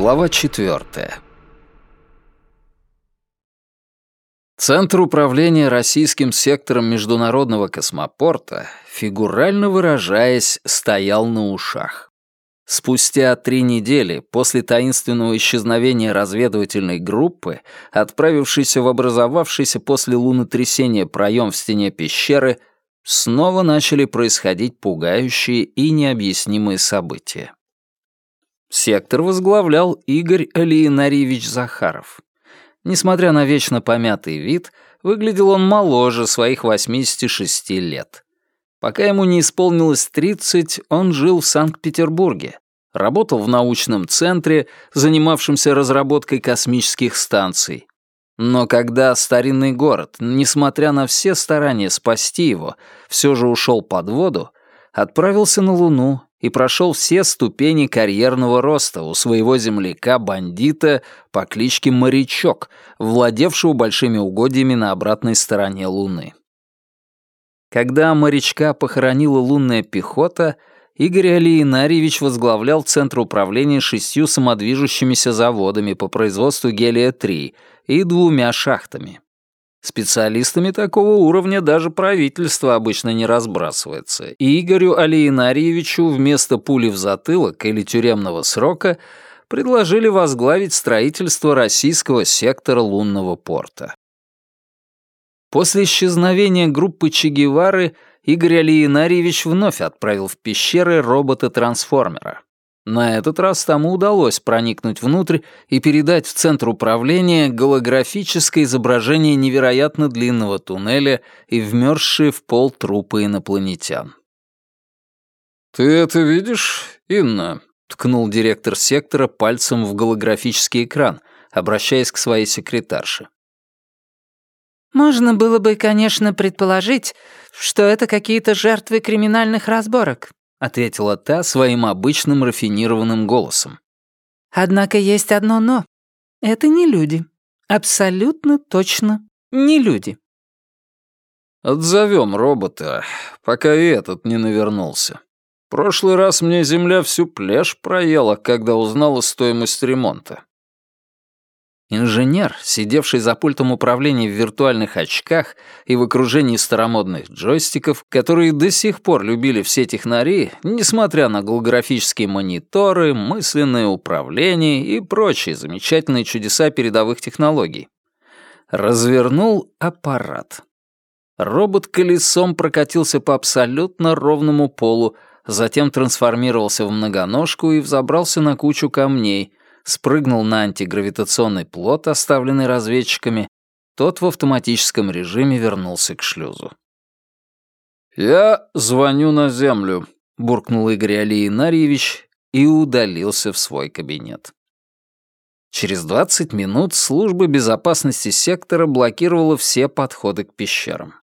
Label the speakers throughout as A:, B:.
A: Глава четвертая. Центр управления российским сектором международного космопорта, фигурально выражаясь, стоял на ушах. Спустя три недели после таинственного исчезновения разведывательной группы, отправившейся в образовавшийся после лунотрясения проем в стене пещеры, снова начали происходить пугающие и необъяснимые события. Сектор возглавлял Игорь Алиенарьевич Захаров. Несмотря на вечно помятый вид, выглядел он моложе своих 86 лет. Пока ему не исполнилось 30, он жил в Санкт-Петербурге, работал в научном центре, занимавшемся разработкой космических станций. Но когда старинный город, несмотря на все старания спасти его, все же ушел под воду, отправился на Луну и прошел все ступени карьерного роста у своего земляка-бандита по кличке Морячок, владевшего большими угодьями на обратной стороне Луны. Когда морячка похоронила лунная пехота, Игорь Алиенарьевич возглавлял Центр управления шестью самодвижущимися заводами по производству гелия-3 и двумя шахтами. Специалистами такого уровня даже правительство обычно не разбрасывается, и Игорю Алиенарьевичу вместо пули в затылок или тюремного срока предложили возглавить строительство российского сектора лунного порта. После исчезновения группы Че Гевары Игорь Алиенарьевич вновь отправил в пещеры робота-трансформера. На этот раз тому удалось проникнуть внутрь и передать в центр управления голографическое изображение невероятно длинного туннеля и вмерзшие в пол трупы инопланетян.
B: «Ты это видишь, Инна?» — ткнул директор сектора пальцем в голографический экран, обращаясь к своей секретарше.
C: «Можно было бы, конечно, предположить, что это какие-то жертвы криминальных разборок», ответила та своим обычным рафинированным голосом. «Однако есть одно «но». Это не люди. Абсолютно точно не люди».
B: «Отзовем робота, пока и этот не навернулся. Прошлый раз мне Земля всю плешь проела, когда узнала стоимость ремонта.
A: Инженер, сидевший за пультом управления в виртуальных очках и в окружении старомодных джойстиков, которые до сих пор любили все технари, несмотря на голографические мониторы, мысленное управление и прочие замечательные чудеса передовых технологий. Развернул аппарат. Робот колесом прокатился по абсолютно ровному полу, затем трансформировался в многоножку и взобрался на кучу камней — спрыгнул на антигравитационный плот, оставленный разведчиками, тот в автоматическом режиме вернулся к шлюзу.
B: «Я звоню на землю», — буркнул Игорь Алиенарьевич и удалился в свой кабинет.
A: Через 20 минут служба безопасности сектора блокировала все подходы к пещерам.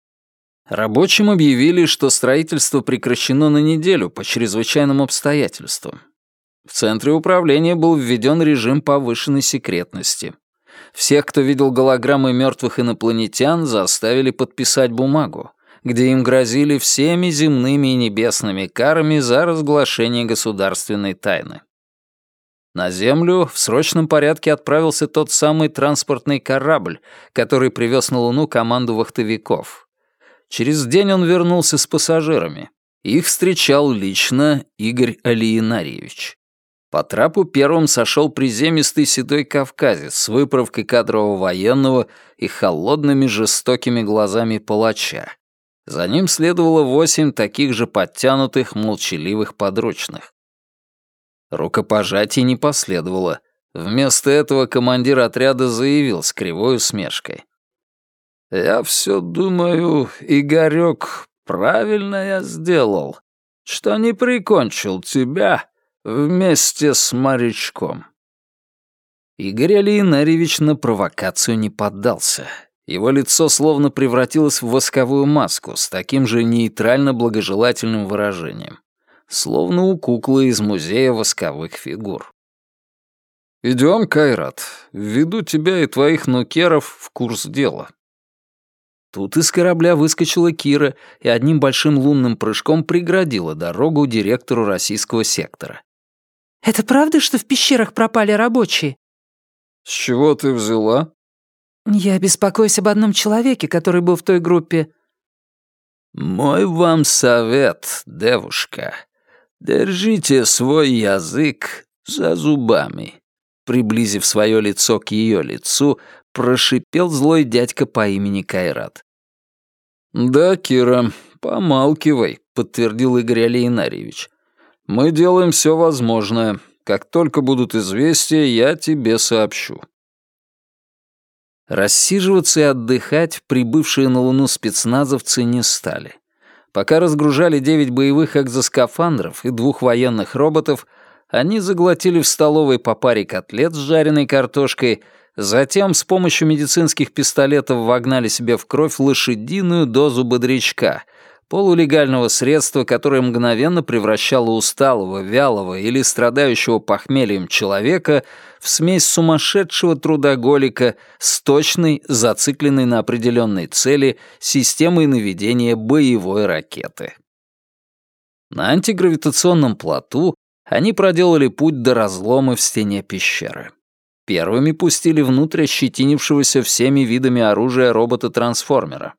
A: Рабочим объявили, что строительство прекращено на неделю по чрезвычайным обстоятельствам. В центре управления был введен режим повышенной секретности. Всех, кто видел голограммы мертвых инопланетян, заставили подписать бумагу, где им грозили всеми земными и небесными карами за разглашение государственной тайны. На Землю в срочном порядке отправился тот самый транспортный корабль, который привез на Луну команду вахтовиков. Через день он вернулся с пассажирами. Их встречал лично Игорь Алиенарьевич. По трапу первым сошел приземистый седой кавказец с выправкой кадрового военного и холодными жестокими глазами палача. За ним следовало восемь таких же подтянутых, молчаливых подручных. Рукопожатий не последовало. Вместо этого командир отряда заявил с кривой усмешкой. «Я все думаю, Игорек, правильно я сделал, что не прикончил тебя Вместе с морячком. Игорь Алиенарьевич на провокацию не поддался. Его лицо словно превратилось в восковую маску с таким же нейтрально-благожелательным выражением. Словно у куклы из музея восковых фигур. «Идем, Кайрат. Введу тебя и твоих нукеров в курс дела». Тут из корабля выскочила Кира и одним большим лунным прыжком преградила дорогу директору российского сектора.
C: Это правда, что в пещерах пропали рабочие?»
B: «С чего ты взяла?»
C: «Я беспокоюсь об одном человеке, который был в той группе».
A: «Мой вам совет, девушка. Держите свой язык за зубами», приблизив свое лицо к ее лицу, прошипел злой дядька по имени Кайрат.
B: «Да, Кира, помалкивай», — подтвердил Игорь Алейнарьевич. «Мы делаем все возможное. Как только будут известия, я тебе сообщу».
A: Рассиживаться и отдыхать прибывшие на Луну спецназовцы не стали. Пока разгружали девять боевых экзоскафандров и двух военных роботов, они заглотили в столовой по паре котлет с жареной картошкой, затем с помощью медицинских пистолетов вогнали себе в кровь лошадиную дозу бодрячка, полулегального средства, которое мгновенно превращало усталого, вялого или страдающего похмельем человека в смесь сумасшедшего трудоголика с точной, зацикленной на определенной цели системой наведения боевой ракеты. На антигравитационном плоту они проделали путь до разлома в стене пещеры. Первыми пустили внутрь ощетинившегося всеми видами оружия робота-трансформера.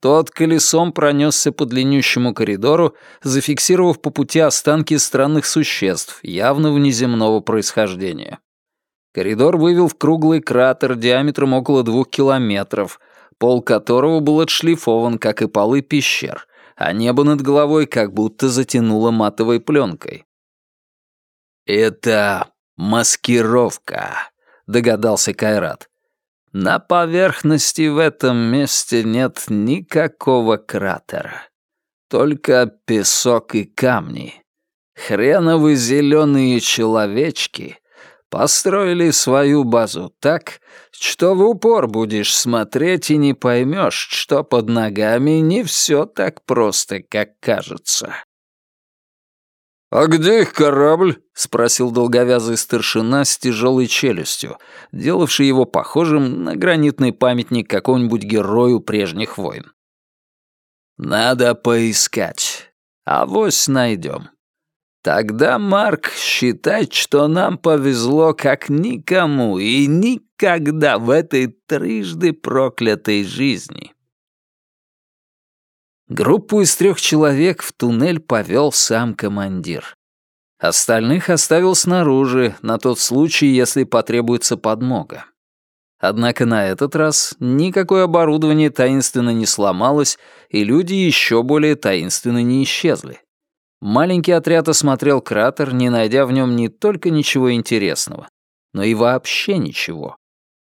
A: Тот колесом пронесся по длиннющему коридору, зафиксировав по пути останки странных существ, явно внеземного происхождения. Коридор вывел в круглый кратер диаметром около двух километров, пол которого был отшлифован, как и полы пещер, а небо над головой как будто затянуло матовой пленкой. «Это маскировка», — догадался Кайрат. «На поверхности в этом месте нет никакого кратера. Только песок и камни. Хреновы зеленые человечки построили свою базу так, что в упор будешь смотреть и не поймешь, что под ногами не все так просто, как кажется.
B: «А где их корабль?»
A: — спросил долговязый старшина с тяжелой челюстью, делавший его похожим на гранитный памятник какому-нибудь герою прежних войн. «Надо поискать. Авось найдем. Тогда, Марк, считать, что нам повезло как никому и никогда в этой трижды проклятой жизни». Группу из трех человек в туннель повел сам командир. Остальных оставил снаружи, на тот случай, если потребуется подмога. Однако на этот раз никакое оборудование таинственно не сломалось, и люди еще более таинственно не исчезли. Маленький отряд осмотрел кратер, не найдя в нем не только ничего интересного, но и вообще ничего.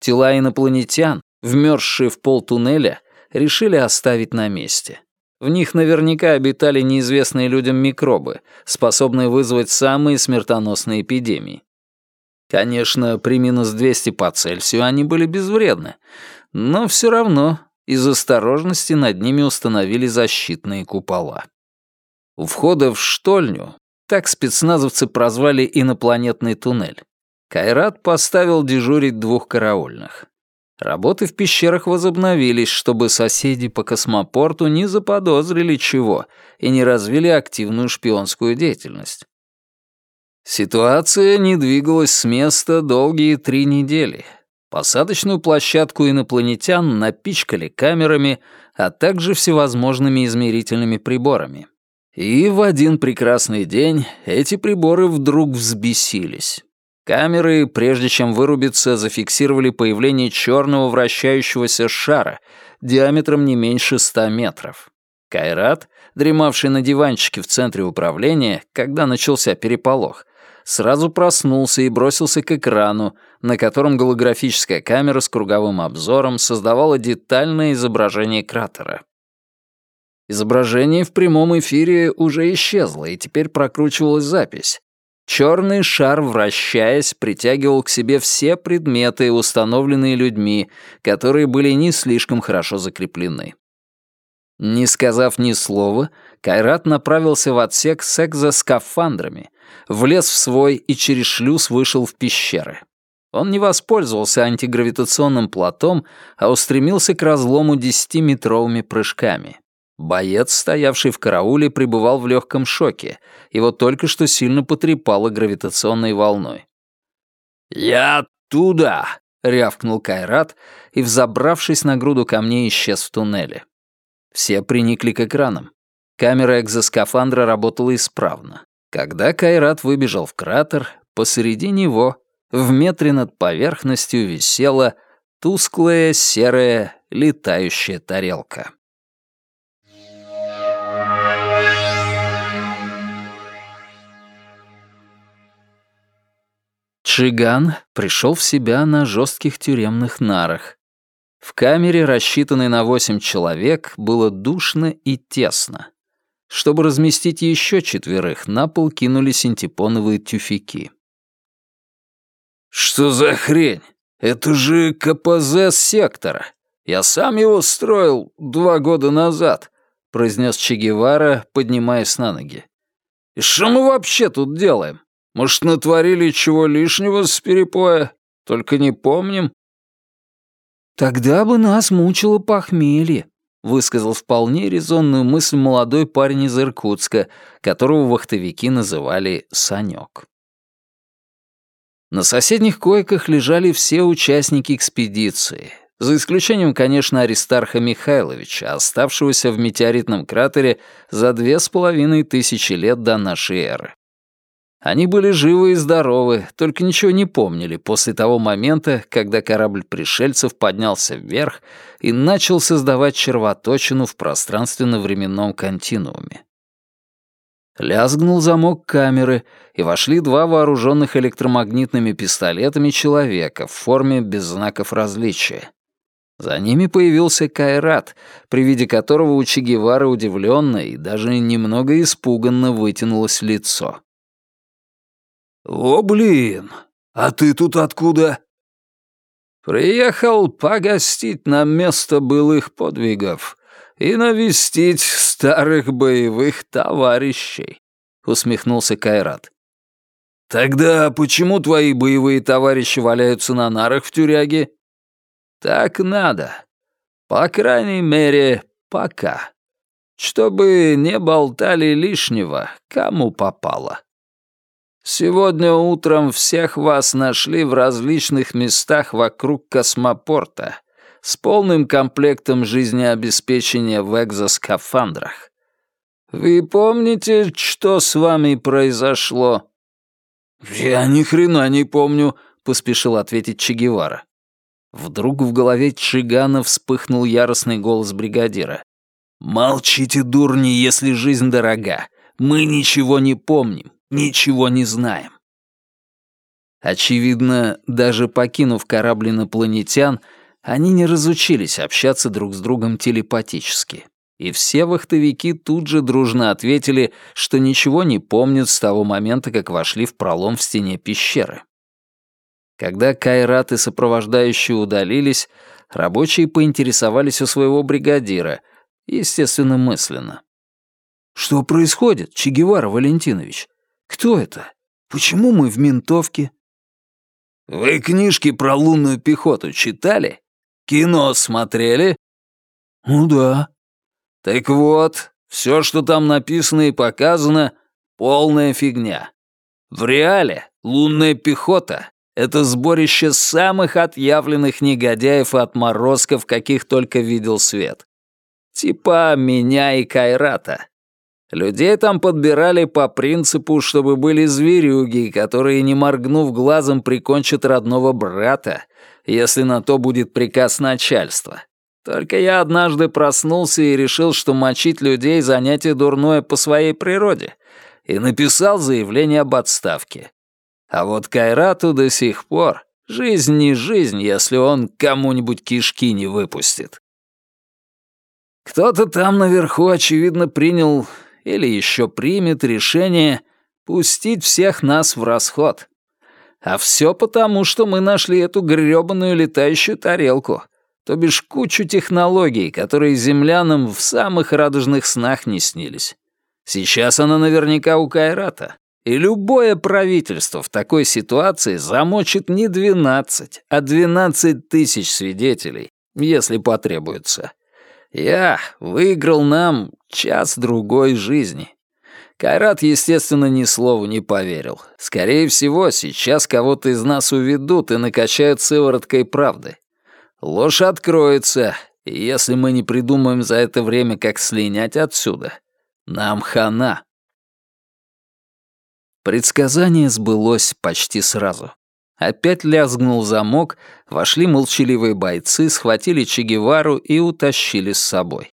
A: Тела инопланетян, вмерзшие в пол туннеля, решили оставить на месте. В них наверняка обитали неизвестные людям микробы, способные вызвать самые смертоносные эпидемии. Конечно, при минус 200 по Цельсию они были безвредны, но все равно из осторожности над ними установили защитные купола. У входа в штольню, так спецназовцы прозвали инопланетный туннель, Кайрат поставил дежурить двух караульных. Работы в пещерах возобновились, чтобы соседи по космопорту не заподозрили чего и не развили активную шпионскую деятельность. Ситуация не двигалась с места долгие три недели. Посадочную площадку инопланетян напичкали камерами, а также всевозможными измерительными приборами. И в один прекрасный день эти приборы вдруг взбесились. Камеры, прежде чем вырубиться, зафиксировали появление черного вращающегося шара диаметром не меньше ста метров. Кайрат, дремавший на диванчике в центре управления, когда начался переполох, сразу проснулся и бросился к экрану, на котором голографическая камера с круговым обзором создавала детальное изображение кратера. Изображение в прямом эфире уже исчезло, и теперь прокручивалась запись. Черный шар, вращаясь, притягивал к себе все предметы, установленные людьми, которые были не слишком хорошо закреплены. Не сказав ни слова, Кайрат направился в отсек с экзоскафандрами, влез в свой и через шлюз вышел в пещеры. Он не воспользовался антигравитационным платом, а устремился к разлому десятиметровыми прыжками. Боец, стоявший в карауле, пребывал в легком шоке. Его только что сильно потрепало гравитационной волной. «Я туда!» — рявкнул Кайрат и, взобравшись на груду камней, исчез в туннеле. Все приникли к экранам. Камера экзоскафандра работала исправно. Когда Кайрат выбежал в кратер, посреди него, в метре над поверхностью, висела тусклая серая летающая тарелка. Чиган пришел в себя на жестких тюремных нарах. В камере, рассчитанной на восемь человек, было душно и тесно. Чтобы разместить еще четверых, на пол кинули синтепоновые тюфяки. «Что за хрень? Это же КПЗ сектора. Я сам его строил два года назад», — произнес Че Гевара, поднимаясь на ноги. «И что мы вообще тут делаем? Может, натворили чего лишнего с перепоя? Только не помним?»
C: «Тогда бы нас мучило похмелье», — высказал вполне резонную мысль молодой парень из Иркутска, которого вахтовики называли Санек.
A: На соседних койках лежали все участники экспедиции, за исключением, конечно, Аристарха Михайловича, оставшегося в метеоритном кратере за две с половиной тысячи лет до нашей эры. Они были живы и здоровы, только ничего не помнили после того момента, когда корабль пришельцев поднялся вверх и начал создавать червоточину в пространственно-временном континууме. Лязгнул замок камеры, и вошли два вооруженных электромагнитными пистолетами человека в форме без знаков различия. За ними появился Кайрат, при виде которого у Че Гевары удивленно и даже немного испуганно вытянулось лицо.
B: «О, блин! А ты тут откуда?»
A: «Приехал погостить на место былых подвигов и навестить старых боевых товарищей», — усмехнулся Кайрат.
B: «Тогда почему твои боевые товарищи валяются на нарах в тюряге?»
A: «Так надо. По крайней мере, пока. Чтобы не болтали лишнего, кому попало». Сегодня утром всех вас нашли в различных местах вокруг космопорта с полным комплектом жизнеобеспечения в экзоскафандрах. Вы помните, что с вами произошло?
B: Я ни хрена не помню, поспешил ответить Че.
A: Вдруг в голове Чигана вспыхнул яростный голос бригадира. «Молчите, дурни, если жизнь дорога. Мы ничего не помним ничего не знаем. Очевидно, даже покинув корабль инопланетян, они не разучились общаться друг с другом телепатически. И все вахтовики тут же дружно ответили, что ничего не помнят с того момента, как вошли в пролом в стене пещеры. Когда Кайрат и сопровождающие удалились, рабочие поинтересовались у своего бригадира, естественно, мысленно. «Что происходит, Че Гевара Валентинович? Кто это? Почему мы в ментовке?»
B: «Вы книжки про лунную пехоту читали? Кино смотрели?»
A: «Ну да».
B: «Так вот, все, что там написано и показано, полная фигня. В реале лунная пехота — это сборище самых отъявленных негодяев и отморозков, каких только видел свет. Типа меня и Кайрата. Людей там подбирали по принципу, чтобы были зверюги, которые, не моргнув глазом, прикончат родного брата, если на то будет приказ начальства. Только я однажды проснулся и решил, что мочить людей — занятие дурное по своей природе, и написал заявление об отставке. А вот Кайрату до сих пор жизнь не жизнь, если он кому-нибудь кишки не выпустит. Кто-то там наверху, очевидно, принял или еще примет решение пустить всех нас в расход. А все потому, что мы нашли эту грёбаную летающую тарелку, то бишь кучу технологий, которые землянам в самых радужных снах не снились. Сейчас она наверняка у Кайрата. И любое правительство в такой ситуации замочит не 12, а 12 тысяч свидетелей, если потребуется. Я выиграл нам час-другой жизни. Кайрат, естественно, ни слову не поверил. Скорее всего, сейчас кого-то из нас уведут и накачают сывороткой правды. Ложь откроется, и если мы не придумаем за это время, как слинять отсюда, нам хана. Предсказание сбылось почти сразу. Опять лязгнул замок, вошли молчаливые бойцы, схватили Че Гевару и утащили с собой.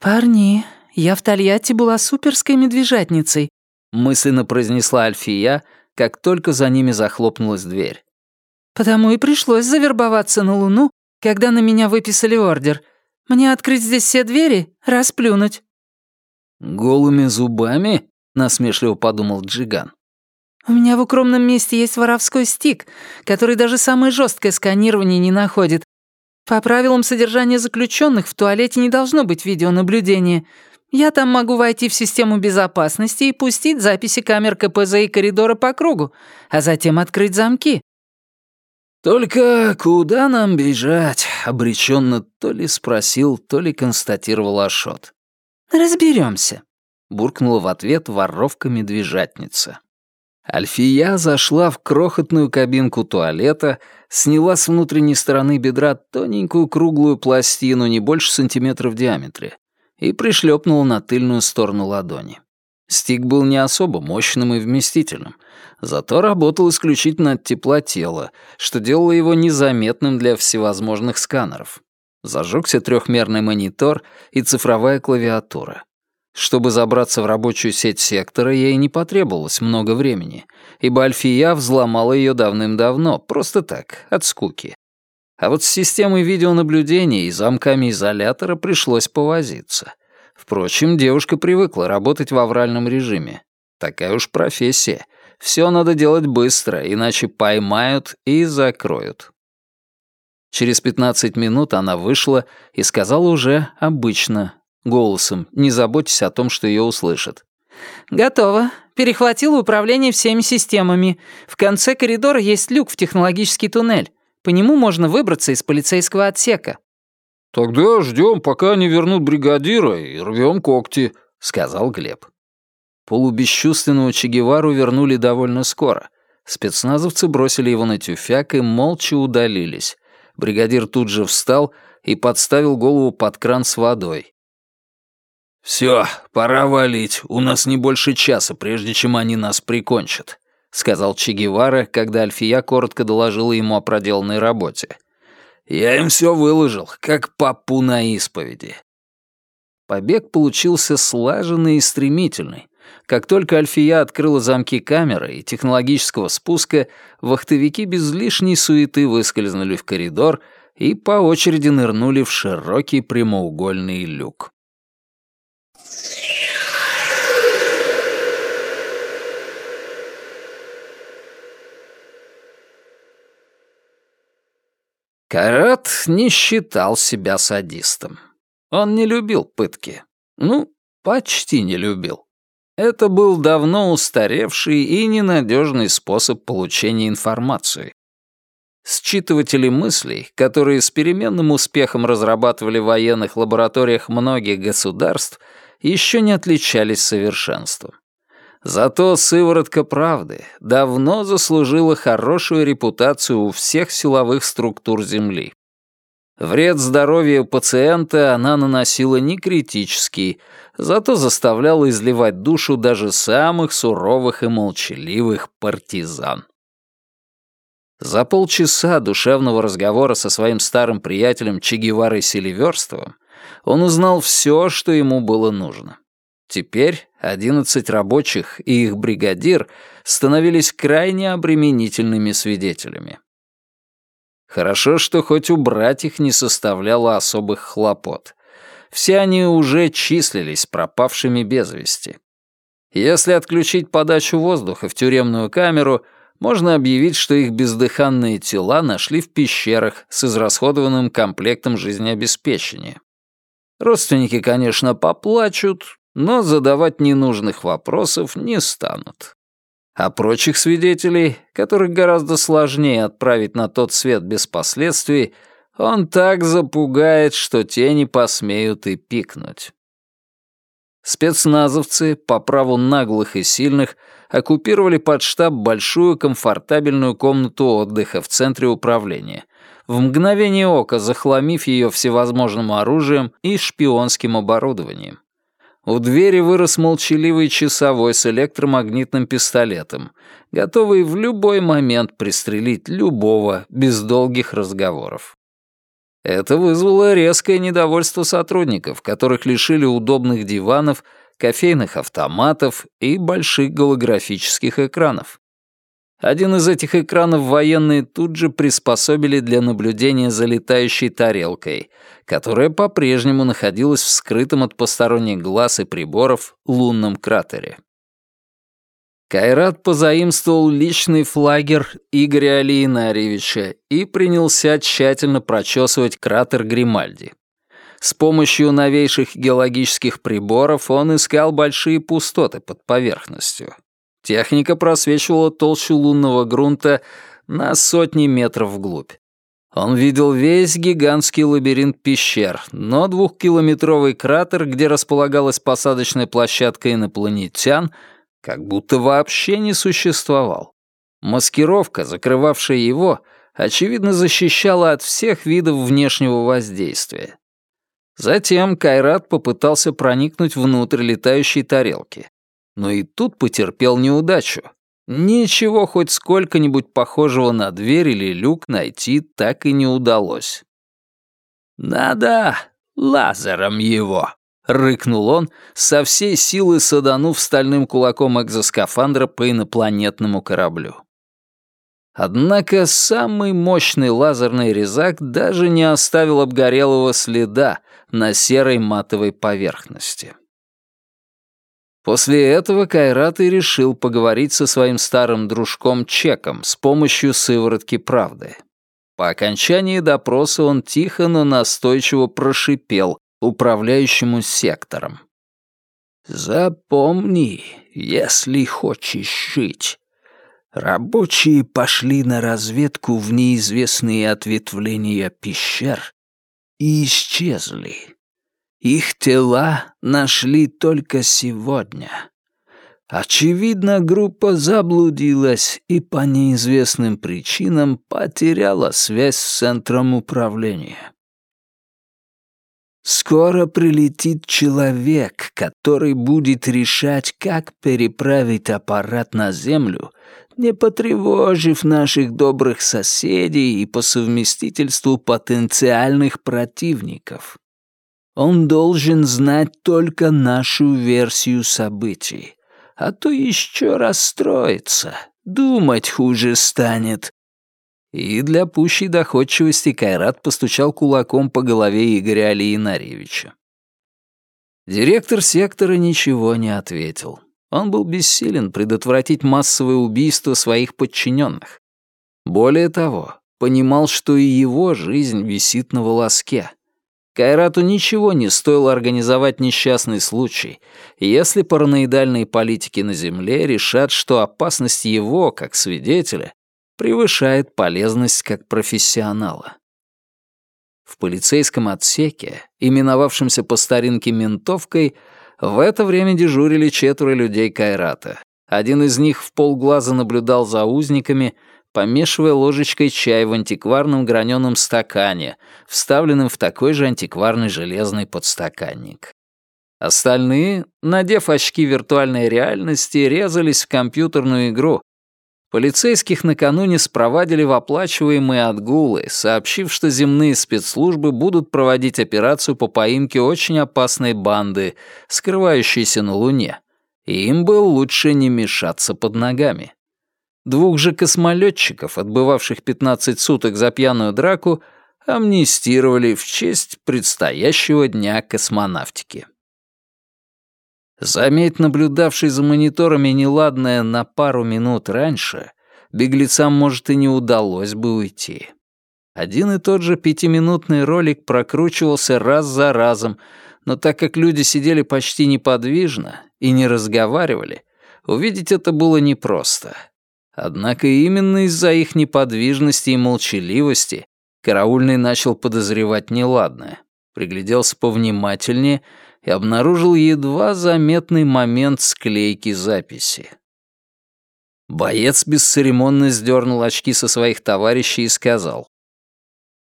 C: «Парни, я в Тольятти была суперской медвежатницей», мысленно произнесла Альфия, как только за ними захлопнулась дверь. «Потому и пришлось завербоваться на Луну, когда на меня выписали ордер. Мне открыть здесь все двери, расплюнуть».
B: «Голыми зубами?» — насмешливо подумал Джиган.
C: «У меня в укромном месте есть воровской стик, который даже самое жесткое сканирование не находит. По правилам содержания заключенных в туалете не должно быть видеонаблюдения. Я там могу войти в систему безопасности и пустить записи камер КПЗ и коридора по кругу, а затем открыть замки».
B: «Только куда нам бежать?» — обреченно то ли спросил, то ли констатировал Ашот.
C: Разберемся,
B: буркнула в ответ воровка-медвежатница. Альфия зашла в крохотную кабинку туалета, сняла с внутренней стороны бедра тоненькую круглую пластину не больше сантиметра в диаметре и пришлепнула на тыльную сторону ладони. Стик был не особо мощным и вместительным, зато работал исключительно от тепла тела, что делало его незаметным для всевозможных сканеров. Зажегся трехмерный монитор и цифровая клавиатура. Чтобы забраться в рабочую сеть сектора, ей не потребовалось много времени, ибо Альфия взломала ее давным-давно, просто так, от скуки. А вот с системой видеонаблюдения и замками изолятора пришлось повозиться. Впрочем, девушка привыкла работать в авральном режиме. Такая уж профессия. Все надо делать быстро, иначе поймают и закроют. Через 15 минут она вышла и сказала уже обычно, голосом, не заботьтесь о том, что ее услышат.
C: «Готово. Перехватила управление всеми системами. В конце коридора есть люк в технологический туннель. По нему можно выбраться из полицейского отсека».
B: «Тогда ждем, пока они вернут бригадира и рвем когти», — сказал Глеб. Полубесчувственного Че Гевару вернули довольно скоро. Спецназовцы бросили его на тюфяк и молча удалились. Бригадир тут же встал и подставил голову под кран с водой. «Все, пора валить. У нас не больше часа, прежде чем они нас прикончат», — сказал Че Гевара, когда Альфия коротко доложила ему о проделанной работе. «Я им все выложил, как папу на исповеди». Побег получился слаженный и стремительный. Как только Альфия открыла замки камеры и технологического спуска, вахтовики без лишней суеты выскользнули в коридор и по очереди нырнули в широкий прямоугольный люк. Карат не считал себя садистом. Он не любил пытки. Ну, почти не любил. Это был давно устаревший и ненадежный способ получения информации. Считыватели мыслей, которые с переменным успехом разрабатывали в военных лабораториях многих государств, еще не отличались совершенством. Зато сыворотка правды давно заслужила хорошую репутацию у всех силовых структур Земли. Вред здоровью пациента она наносила не критический, зато заставляла изливать душу даже самых суровых и молчаливых партизан. За полчаса душевного разговора со своим старым приятелем Че Селиверстовым он узнал все, что ему было нужно. Теперь одиннадцать рабочих и их бригадир становились крайне обременительными свидетелями. Хорошо, что хоть убрать их не составляло особых хлопот. Все они уже числились пропавшими без вести. Если отключить подачу воздуха в тюремную камеру, можно объявить, что их бездыханные тела нашли в пещерах с израсходованным комплектом жизнеобеспечения. Родственники, конечно, поплачут, но задавать ненужных вопросов не станут. А прочих свидетелей, которых гораздо сложнее отправить на тот свет без последствий,
A: Он так запугает, что те не посмеют и пикнуть. Спецназовцы, по праву наглых и сильных, оккупировали под штаб большую комфортабельную комнату отдыха в центре управления, в мгновение ока захламив ее всевозможным оружием и шпионским оборудованием. У двери вырос молчаливый часовой с электромагнитным пистолетом, готовый в любой момент пристрелить любого без долгих разговоров. Это вызвало резкое недовольство сотрудников, которых лишили удобных диванов, кофейных автоматов и больших голографических экранов. Один из этих экранов военные тут же приспособили для наблюдения за летающей тарелкой, которая по-прежнему находилась в скрытом от посторонних глаз и приборов лунном кратере. Кайрат позаимствовал личный флагер Игоря Алиенарьевича и принялся тщательно прочесывать кратер Гримальди. С помощью новейших геологических приборов он искал большие пустоты под поверхностью. Техника просвечивала толщу лунного грунта на сотни метров вглубь. Он видел весь гигантский лабиринт пещер, но двухкилометровый кратер, где располагалась посадочная площадка инопланетян — как будто вообще не существовал. Маскировка, закрывавшая его, очевидно защищала от всех видов внешнего воздействия. Затем Кайрат попытался проникнуть внутрь летающей тарелки. Но и тут потерпел неудачу. Ничего хоть сколько-нибудь похожего на дверь или люк найти так и не удалось. «Надо лазером его», — рыкнул он, со всей силы саданув стальным кулаком экзоскафандра по инопланетному кораблю. Однако самый мощный лазерный резак даже не оставил обгорелого следа на серой матовой поверхности. После этого Кайрат и решил поговорить со своим старым дружком Чеком с помощью сыворотки правды. По окончании допроса он тихо, но настойчиво прошипел, управляющему сектором. «Запомни, если хочешь жить. Рабочие пошли на разведку в неизвестные ответвления пещер и исчезли. Их тела нашли только сегодня. Очевидно, группа заблудилась и по неизвестным причинам потеряла связь с центром управления. Скоро прилетит человек, который будет решать, как переправить аппарат на Землю, не потревожив наших добрых соседей и по совместительству потенциальных противников. Он должен знать только нашу версию событий, а то еще расстроится, думать хуже станет, и для пущей доходчивости Кайрат постучал кулаком по голове Игоря Алиенарьевича. Директор сектора ничего не ответил. Он был бессилен предотвратить массовое убийство своих подчиненных. Более того, понимал, что и его жизнь висит на волоске. Кайрату ничего не стоило организовать несчастный случай, если параноидальные политики на Земле решат, что опасность его, как свидетеля, превышает полезность как профессионала. В полицейском отсеке, именовавшемся по старинке ментовкой, в это время дежурили четверо людей Кайрата. Один из них в полглаза наблюдал за узниками, помешивая ложечкой чай в антикварном граненом стакане, вставленном в такой же антикварный железный подстаканник. Остальные, надев очки виртуальной реальности, резались в компьютерную игру, Полицейских накануне спровадили в оплачиваемые отгулы, сообщив, что земные спецслужбы будут проводить операцию по поимке очень опасной банды, скрывающейся на Луне, и им было лучше не мешаться под ногами. Двух же космолетчиков, отбывавших 15 суток за пьяную драку, амнистировали в честь предстоящего дня космонавтики. Заметь наблюдавший за мониторами неладное на пару минут раньше, беглецам, может, и не удалось бы уйти. Один и тот же пятиминутный ролик прокручивался раз за разом, но так как люди сидели почти неподвижно и не разговаривали, увидеть это было непросто. Однако именно из-за их неподвижности и молчаливости Караульный начал подозревать неладное, пригляделся повнимательнее и обнаружил едва заметный момент склейки записи. Боец бесцеремонно сдернул очки со своих товарищей и сказал.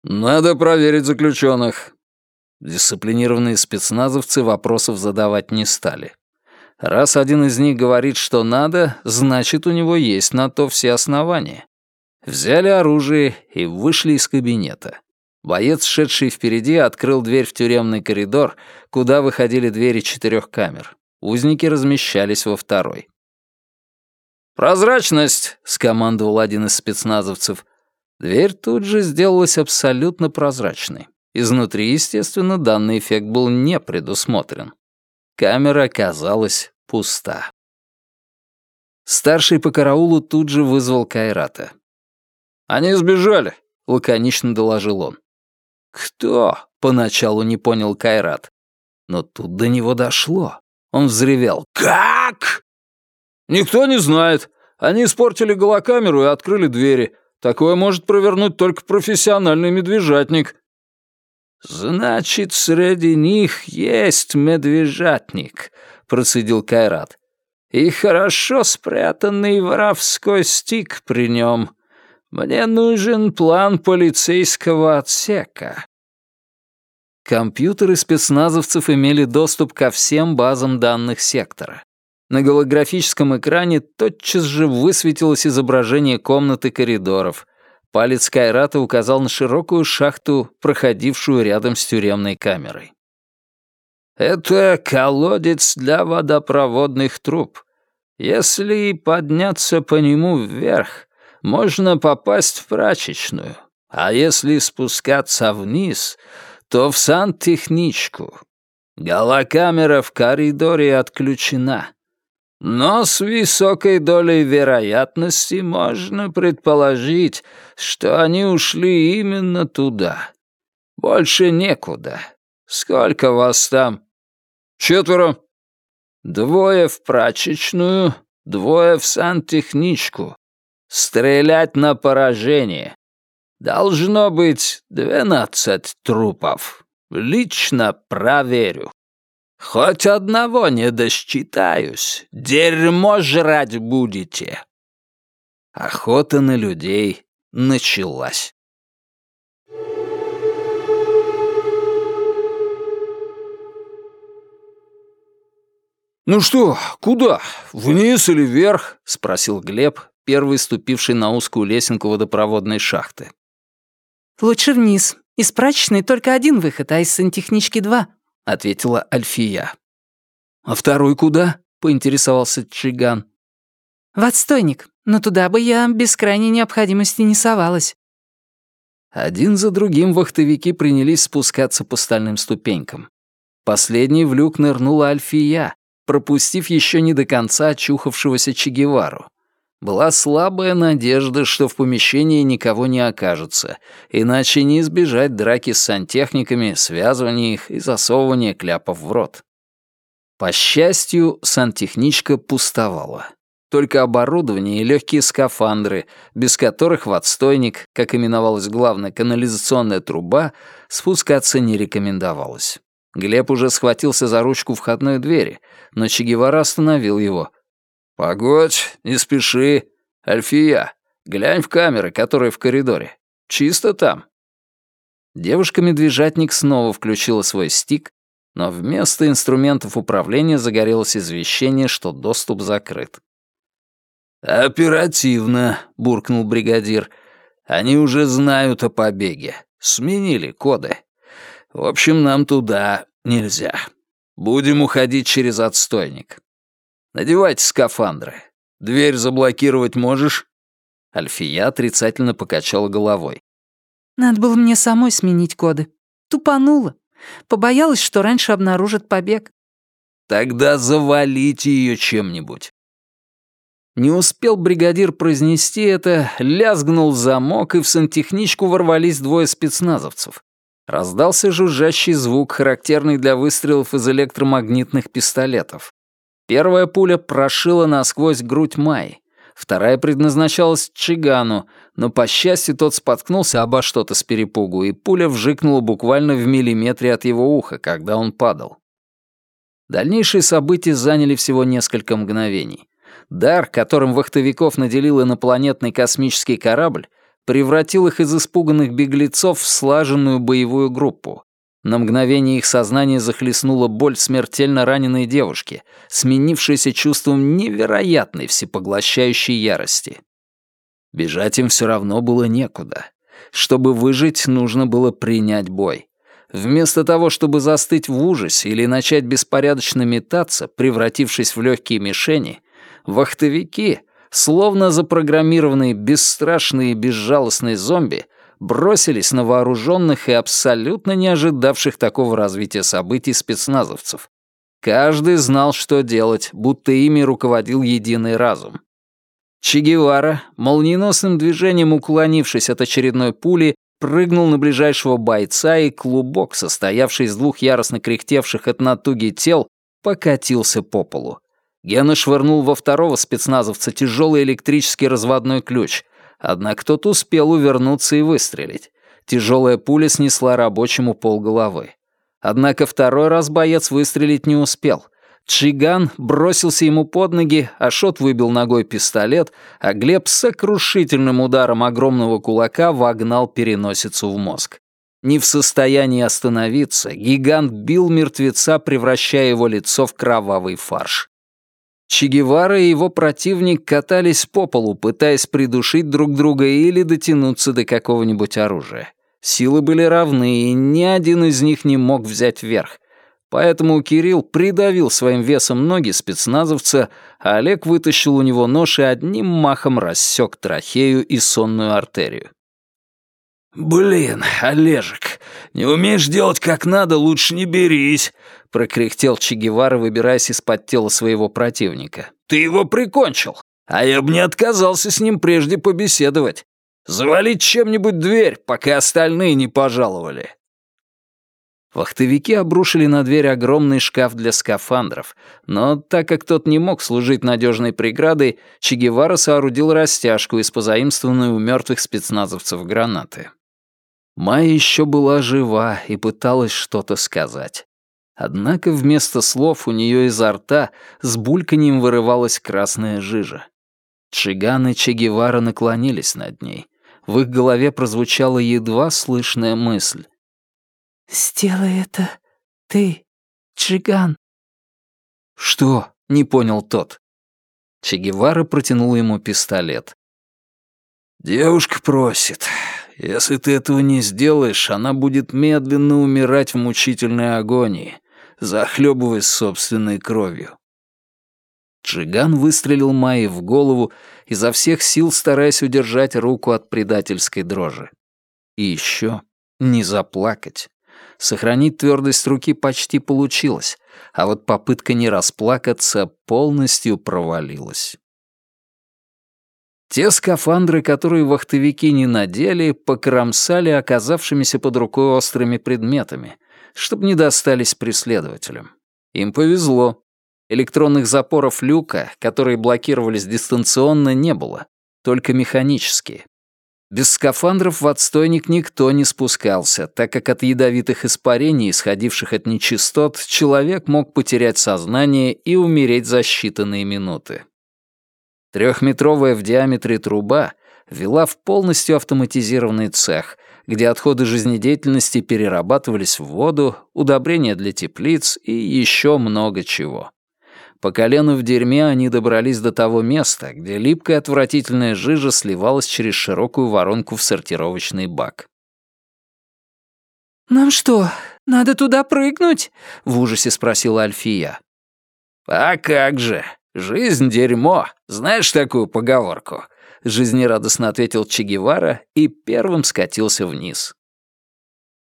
A: «Надо проверить заключенных». Дисциплинированные спецназовцы вопросов задавать не стали. Раз один из них говорит, что надо, значит, у него есть на то все основания. Взяли оружие и вышли из кабинета. Боец, шедший впереди, открыл дверь в тюремный коридор, куда выходили двери четырех камер. Узники размещались во второй. «Прозрачность!» — скомандовал один из спецназовцев. Дверь тут же сделалась абсолютно прозрачной. Изнутри, естественно, данный эффект был не предусмотрен. Камера оказалась пуста. Старший по караулу тут же вызвал Кайрата. «Они сбежали», — лаконично доложил он. «Кто?» — поначалу не понял Кайрат. Но тут до него дошло. Он взревел. «Как?» «Никто не знает. Они испортили голокамеру и открыли двери. Такое может провернуть только профессиональный медвежатник». «Значит, среди них есть медвежатник», — процедил Кайрат. «И хорошо спрятанный воровской стик при нем. Мне нужен план полицейского отсека». Компьютеры спецназовцев имели доступ ко всем базам данных сектора. На голографическом экране тотчас же высветилось изображение комнаты коридоров. Палец Кайрата указал на широкую шахту, проходившую рядом с тюремной камерой. «Это колодец для водопроводных труб. Если подняться по нему вверх, можно попасть в прачечную, а если спускаться вниз, то в сантехничку. Голокамера в коридоре отключена. Но с высокой долей вероятности можно предположить, что они ушли именно туда. Больше некуда. Сколько вас там? Четверо. Двое в прачечную, двое в сантехничку. Стрелять на поражение. Должно быть двенадцать трупов. Лично проверю. Хоть одного не досчитаюсь, дерьмо жрать будете. Охота на людей началась.
B: «Ну что, куда? Вниз или вверх?» — спросил Глеб, первый ступивший на узкую лесенку водопроводной шахты.
C: «Лучше вниз. Из прачечной только один выход, а из сантехнички два», — ответила Альфия.
A: «А второй куда?» — поинтересовался Чиган.
C: «В отстойник, но туда бы я без крайней необходимости не совалась».
A: Один за другим вахтовики принялись спускаться по стальным ступенькам. Последней в люк нырнула Альфия, пропустив еще не до конца очухавшегося Чегевару. Была слабая надежда, что в помещении никого не окажется, иначе не избежать драки с сантехниками, связывания их и засовывания кляпов в рот. По счастью, сантехничка пустовала. Только оборудование и легкие скафандры, без которых в отстойник, как именовалась главная канализационная труба, спускаться не рекомендовалось. Глеб уже схватился за ручку входной двери, но Че остановил его. «Погодь, не спеши. Альфия, глянь в камеры, которые в коридоре. Чисто там». Девушка-медвежатник снова включила свой стик, но вместо инструментов управления загорелось извещение, что доступ закрыт. «Оперативно», — буркнул бригадир. «Они уже знают о побеге. Сменили коды. В общем, нам туда нельзя. Будем уходить через отстойник. Надевайте скафандры. Дверь заблокировать можешь?» Альфия отрицательно покачала головой.
C: «Надо было мне самой сменить коды. Тупанула. Побоялась, что раньше обнаружат побег».
A: «Тогда завалите ее чем-нибудь». Не успел бригадир произнести это, лязгнул замок, и в сантехничку ворвались двое спецназовцев. Раздался жужжащий звук, характерный для выстрелов из электромагнитных пистолетов. Первая пуля прошила насквозь грудь Май. Вторая предназначалась Чигану, но, по счастью, тот споткнулся обо что-то с перепугу, и пуля вжикнула буквально в миллиметре от его уха, когда он падал. Дальнейшие события заняли всего несколько мгновений. Дар, которым вахтовиков наделил инопланетный космический корабль, превратил их из испуганных беглецов в слаженную боевую группу. На мгновение их сознание захлестнула боль смертельно раненой девушки, сменившаяся чувством невероятной всепоглощающей ярости. Бежать им все равно было некуда. Чтобы выжить, нужно было принять бой. Вместо того, чтобы застыть в ужасе или начать беспорядочно метаться, превратившись в легкие мишени, вахтовики, словно запрограммированные бесстрашные и безжалостные зомби, бросились на вооруженных и абсолютно не ожидавших такого развития событий спецназовцев. Каждый знал, что делать, будто ими руководил единый разум. Че Гевара, молниеносным движением уклонившись от очередной пули, прыгнул на ближайшего бойца, и клубок, состоявший из двух яростно кряхтевших от натуги тел, покатился по полу. Гена швырнул во второго спецназовца тяжелый электрический разводной ключ, однако тот успел увернуться и выстрелить. Тяжелая пуля снесла рабочему полголовы. Однако второй раз боец выстрелить не успел — Чиган бросился ему под ноги, Ашот выбил ногой пистолет, а Глеб сокрушительным ударом огромного кулака вогнал переносицу в мозг. Не в состоянии остановиться, гигант бил мертвеца, превращая его лицо в кровавый фарш. Че Гевара и его противник катались по полу, пытаясь придушить друг друга или дотянуться до какого-нибудь оружия. Силы были равны, и ни один из них не мог взять верх. Поэтому Кирилл придавил своим весом ноги спецназовца, а Олег вытащил у него нож и одним махом рассек трахею и сонную артерию.
B: «Блин, Олежек, не умеешь делать как надо, лучше не берись», — прокряхтел Че Гевара, выбираясь из-под тела своего противника. «Ты его прикончил, а я бы не отказался с ним прежде побеседовать. Завалить чем-нибудь дверь, пока остальные не пожаловали».
A: Вахтовики обрушили на дверь огромный шкаф для скафандров, но так как тот не мог служить надежной преградой, Че Гевара соорудил растяжку из позаимствованной у мертвых спецназовцев гранаты. Майя еще была жива и пыталась что-то сказать. Однако вместо слов у нее изо рта с бульканьем вырывалась красная жижа. Чиган и Че Гевара наклонились над ней. В их голове прозвучала едва слышная мысль.
C: «Сделай это ты, Чиган».
A: «Что?» — не понял тот. Че Гевара протянул ему пистолет.
B: «Девушка просит. Если ты этого не сделаешь, она будет медленно умирать в мучительной агонии, захлебываясь собственной кровью».
A: Джиган выстрелил Майе в голову, изо всех сил стараясь удержать руку от предательской дрожи. И еще не заплакать. Сохранить твердость руки почти получилось, а вот попытка не расплакаться полностью провалилась. Те скафандры, которые вахтовики не надели, покромсали оказавшимися под рукой острыми предметами, чтобы не достались преследователям. Им повезло. Электронных запоров люка, которые блокировались дистанционно, не было, только механические. Без скафандров в отстойник никто не спускался, так как от ядовитых испарений, исходивших от нечистот, человек мог потерять сознание и умереть за считанные минуты. Трехметровая в диаметре труба вела в полностью автоматизированный цех, где отходы жизнедеятельности перерабатывались в воду, удобрения для теплиц и еще много чего. По колену в дерьме они добрались до того места, где липкая отвратительная жижа сливалась через широкую воронку в сортировочный бак.
C: «Нам что, надо туда прыгнуть?» — в ужасе спросила Альфия.
B: «А как же! Жизнь — дерьмо! Знаешь такую поговорку?» — жизнерадостно ответил Че Гевара и первым скатился вниз.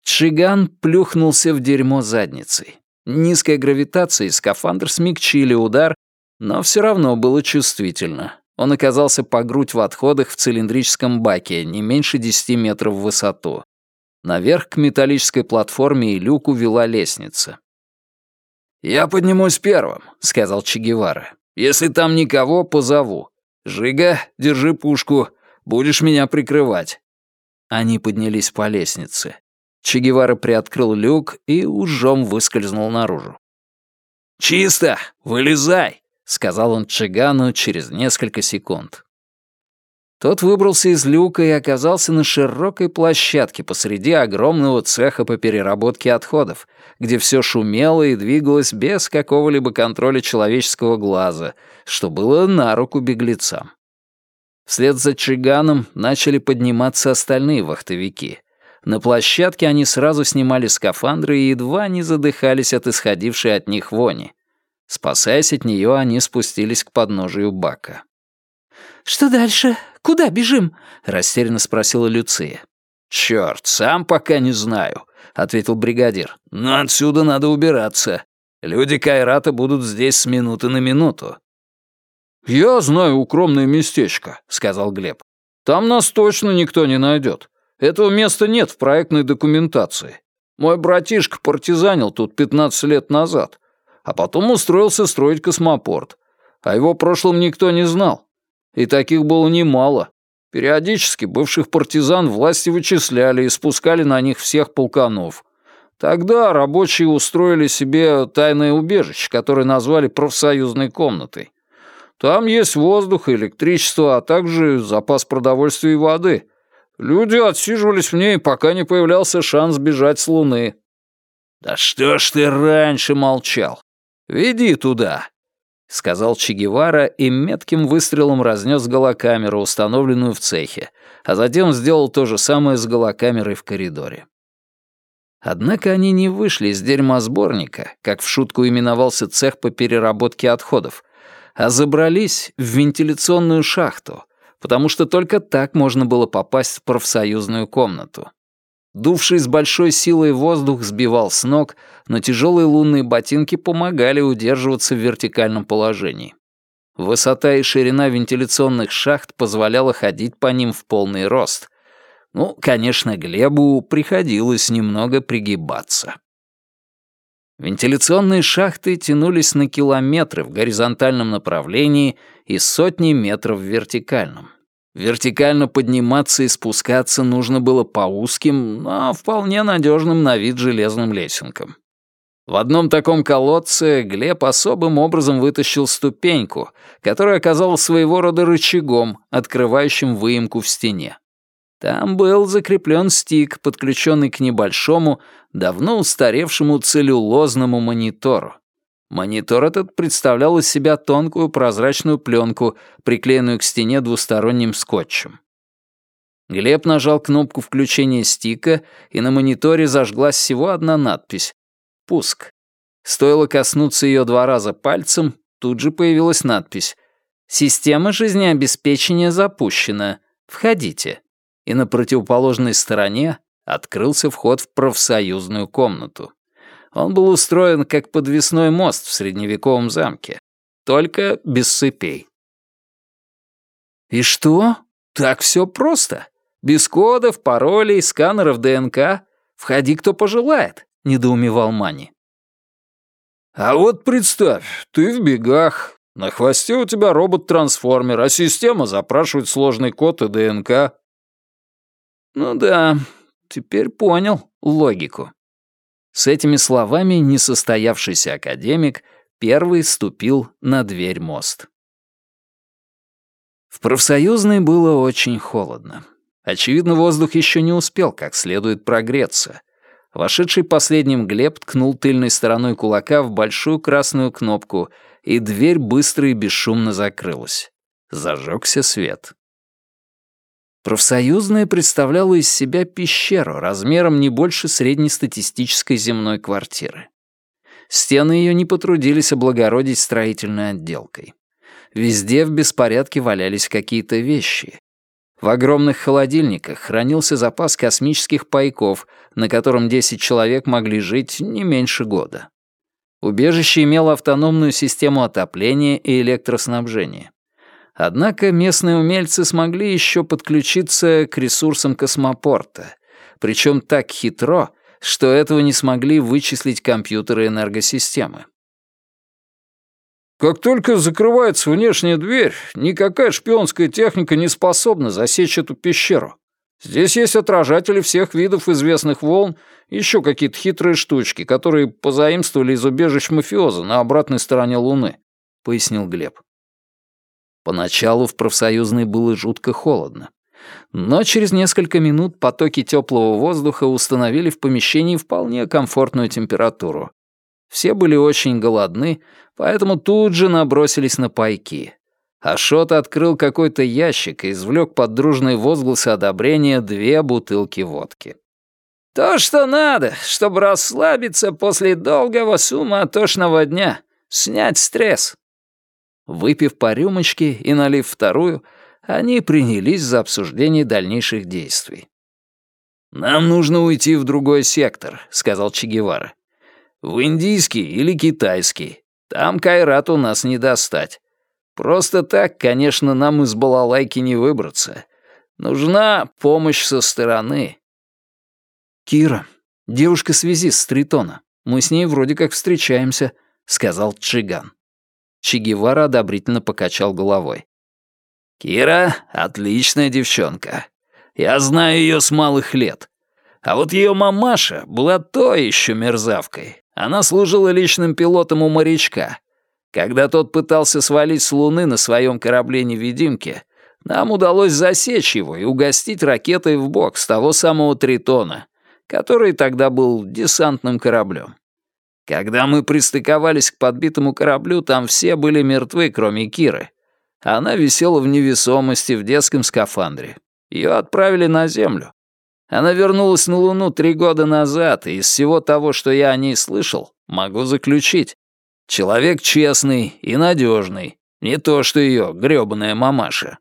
A: Чиган плюхнулся в дерьмо задницей. Низкая гравитация и скафандр смягчили удар, но все равно было чувствительно. Он оказался по грудь в отходах в цилиндрическом баке, не меньше 10 метров в высоту. Наверх к металлической платформе и люку вела лестница.
B: «Я поднимусь первым», — сказал Че Гевара. «Если там никого, позову. «Жига, держи пушку. Будешь меня прикрывать».
A: Они поднялись по лестнице. Че Гевара приоткрыл люк и ужом выскользнул наружу.
B: «Чисто! Вылезай!»
A: — сказал он Чигану через несколько секунд. Тот выбрался из люка и оказался на широкой площадке посреди огромного цеха по переработке отходов, где все шумело и двигалось без какого-либо контроля человеческого глаза, что было на руку беглецам. Вслед за Чиганом начали подниматься остальные вахтовики. На площадке они сразу снимали скафандры и едва не задыхались от исходившей от них вони. Спасаясь от нее, они спустились к подножию бака.
C: «Что дальше? Куда бежим?»
A: — растерянно спросила Люция. «Чёрт, сам пока не знаю», — ответил бригадир. «Но отсюда надо убираться. Люди Кайрата будут здесь с минуты на минуту».
B: «Я знаю укромное местечко», — сказал Глеб. «Там нас точно никто не найдет. Этого места нет в проектной документации. Мой братишка партизанил тут 15 лет назад, а потом устроился строить космопорт. О его прошлом никто не знал. И таких было немало. Периодически бывших партизан власти вычисляли и спускали на них всех полканов. Тогда рабочие устроили себе тайное убежище, которое назвали профсоюзной комнатой. Там есть воздух электричество, а также запас продовольствия и воды. Люди отсиживались в ней, пока не появлялся шанс бежать с Луны.
A: «Да что ж ты раньше молчал? Веди туда!» — сказал Че Гевара и метким выстрелом разнес голокамеру, установленную в цехе, а затем сделал то же самое с голокамерой в коридоре. Однако они не вышли из дерьмосборника, как в шутку именовался цех по переработке отходов, а забрались в вентиляционную шахту, потому что только так можно было попасть в профсоюзную комнату. Дувший с большой силой воздух сбивал с ног, но тяжелые лунные ботинки помогали удерживаться в вертикальном положении. Высота и ширина вентиляционных шахт позволяла ходить по ним в полный рост. Ну, конечно, Глебу приходилось немного пригибаться. Вентиляционные шахты тянулись на километры в горизонтальном направлении и сотни метров в вертикальном. Вертикально подниматься и спускаться нужно было по узким, но вполне надежным на вид железным лесенкам. В одном таком колодце Глеб особым образом вытащил ступеньку, которая оказалась своего рода рычагом, открывающим выемку в стене. Там был закреплен стик, подключенный к небольшому, давно устаревшему целлюлозному монитору. Монитор этот представлял из себя тонкую прозрачную пленку, приклеенную к стене двусторонним скотчем. Глеб нажал кнопку включения стика, и на мониторе зажглась всего одна надпись «Пуск». Стоило коснуться ее два раза пальцем, тут же появилась надпись «Система жизнеобеспечения запущена. Входите». И на противоположной стороне открылся вход в профсоюзную комнату. Он был устроен как подвесной мост в средневековом замке, только без цепей. «И что? Так все просто? Без кодов, паролей, сканеров ДНК? Входи, кто пожелает», — недоумевал Мани.
B: «А вот представь, ты в бегах, на хвосте у тебя робот-трансформер, а система запрашивает сложный код и ДНК».
A: «Ну да, теперь понял логику». С этими словами несостоявшийся академик первый ступил на дверь мост. В профсоюзной было очень холодно. Очевидно, воздух еще не успел как следует прогреться. Вошедший последним Глеб ткнул тыльной стороной кулака в большую красную кнопку, и дверь быстро и бесшумно закрылась. Зажегся свет. Профсоюзная представляла из себя пещеру размером не больше среднестатистической земной квартиры. Стены ее не потрудились облагородить строительной отделкой. Везде в беспорядке валялись какие-то вещи. В огромных холодильниках хранился запас космических пайков, на котором 10 человек могли жить не меньше года. Убежище имело автономную систему отопления и электроснабжения. Однако местные умельцы смогли еще подключиться к ресурсам космопорта, причем так хитро, что этого не смогли вычислить компьютеры энергосистемы.
B: Как только закрывается внешняя дверь, никакая шпионская техника не способна засечь эту пещеру. Здесь есть отражатели всех видов известных волн еще какие-то хитрые штучки, которые позаимствовали из убежищ мафиоза на обратной стороне Луны», — пояснил Глеб. Поначалу в профсоюзной было жутко холодно. Но через несколько минут потоки теплого воздуха установили в помещении вполне комфортную температуру. Все были очень голодны, поэтому тут же набросились на пайки. Ашот открыл какой-то ящик и извлек под дружные возгласы одобрения две бутылки водки. «То, что надо, чтобы расслабиться после долгого суматошного дня, снять стресс». Выпив по рюмочке и налив вторую, они принялись за обсуждение дальнейших действий. «Нам нужно уйти в другой сектор», — сказал Че Гевара. «В индийский или китайский. Там Кайрат у нас не достать. Просто так, конечно, нам из балалайки не выбраться. Нужна помощь со стороны».
A: «Кира, девушка-связист с Тритона. Мы с ней вроде как встречаемся», — сказал Чиган. Че Гевара одобрительно покачал головой.
B: «Кира — отличная девчонка. Я знаю ее с малых лет. А вот ее мамаша была то еще мерзавкой. Она служила личным пилотом у морячка. Когда тот пытался свалить с Луны на своем корабле-невидимке, нам удалось засечь его и угостить ракетой в бок с того самого Тритона, который тогда был десантным кораблем. Когда мы пристыковались к подбитому кораблю, там все были мертвы, кроме Киры. Она висела в невесомости в детском скафандре. Ее отправили на Землю. Она вернулась на Луну три года назад, и из всего того, что я о ней слышал, могу заключить. Человек честный и надежный, не то что ее грёбаная мамаша.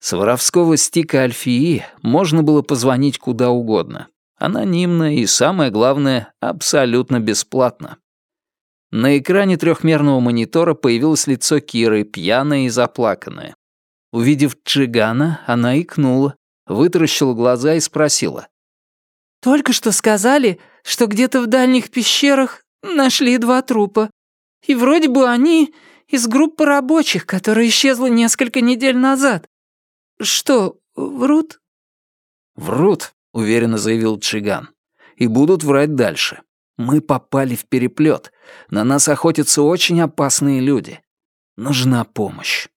A: С воровского стика Альфии можно было позвонить куда угодно. Анонимно и, самое главное, абсолютно бесплатно. На экране трехмерного монитора появилось лицо Киры, пьяное и заплаканное. Увидев Джигана, она икнула, вытаращила глаза и спросила.
C: «Только что сказали, что где-то в дальних пещерах нашли два трупа. И вроде бы они из группы рабочих, которая исчезла несколько недель назад. Что, врут?»
A: «Врут», — уверенно заявил Джиган. «И будут врать дальше. Мы попали в переплет. На нас охотятся очень опасные люди. Нужна помощь.